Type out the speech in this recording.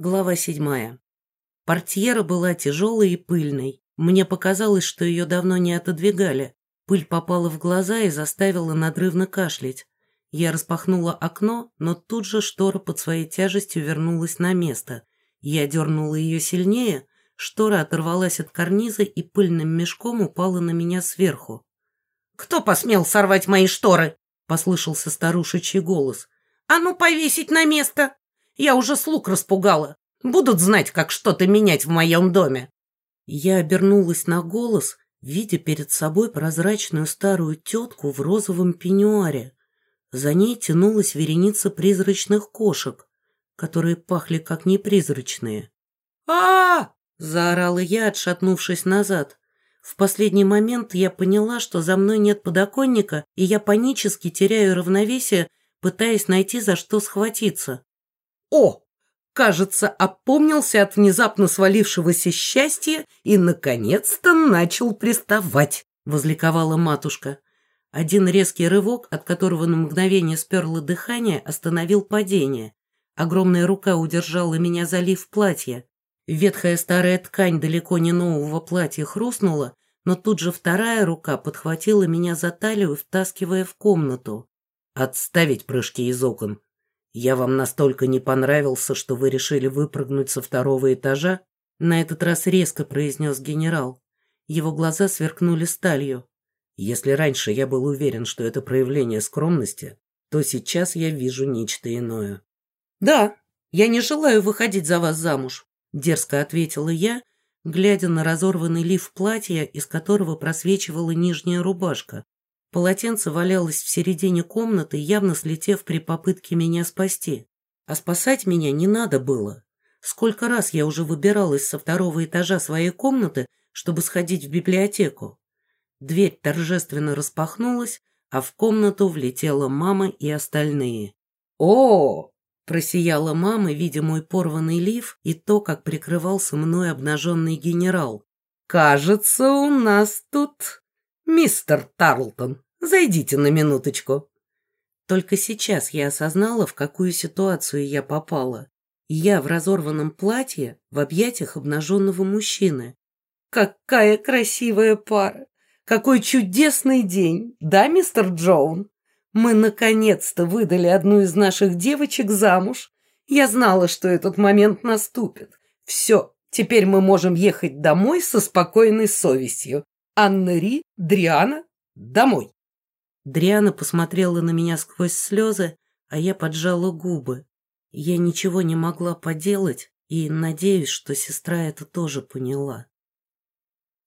Глава седьмая. Портьера была тяжелой и пыльной. Мне показалось, что ее давно не отодвигали. Пыль попала в глаза и заставила надрывно кашлять. Я распахнула окно, но тут же штора под своей тяжестью вернулась на место. Я дернула ее сильнее, штора оторвалась от карниза и пыльным мешком упала на меня сверху. «Кто посмел сорвать мои шторы?» — послышался старушечий голос. «А ну, повесить на место!» Я уже слуг распугала. Будут знать, как что-то менять в моем доме. Я обернулась на голос, видя перед собой прозрачную старую тетку в розовом пеньюаре. За ней тянулась вереница призрачных кошек, которые пахли как непризрачные. а, -а, -а заорала я, отшатнувшись назад. В последний момент я поняла, что за мной нет подоконника, и я панически теряю равновесие, пытаясь найти за что схватиться. О, кажется, опомнился от внезапно свалившегося счастья и, наконец-то, начал приставать, возликовала матушка. Один резкий рывок, от которого на мгновение сперло дыхание, остановил падение. Огромная рука удержала меня за лиф платья. Ветхая старая ткань далеко не нового платья хрустнула, но тут же вторая рука подхватила меня за талию, втаскивая в комнату. «Отставить прыжки из окон», «Я вам настолько не понравился, что вы решили выпрыгнуть со второго этажа?» На этот раз резко произнес генерал. Его глаза сверкнули сталью. «Если раньше я был уверен, что это проявление скромности, то сейчас я вижу нечто иное». «Да, я не желаю выходить за вас замуж», — дерзко ответила я, глядя на разорванный лиф платья, из которого просвечивала нижняя рубашка, Полотенце валялось в середине комнаты, явно слетев при попытке меня спасти. А спасать меня не надо было. Сколько раз я уже выбиралась со второго этажа своей комнаты, чтобы сходить в библиотеку. Дверь торжественно распахнулась, а в комнату влетела мама и остальные. «О!» – просияла мама, видя мой порванный лиф и то, как прикрывался мной обнаженный генерал. «Кажется, у нас тут «Мистер Тарлтон, зайдите на минуточку». Только сейчас я осознала, в какую ситуацию я попала. Я в разорванном платье в объятиях обнаженного мужчины. «Какая красивая пара! Какой чудесный день! Да, мистер Джоун? Мы наконец-то выдали одну из наших девочек замуж. Я знала, что этот момент наступит. Все, теперь мы можем ехать домой со спокойной совестью. Анна-Ри, Дриана, домой. Дриана посмотрела на меня сквозь слезы, а я поджала губы. Я ничего не могла поделать и надеюсь, что сестра это тоже поняла.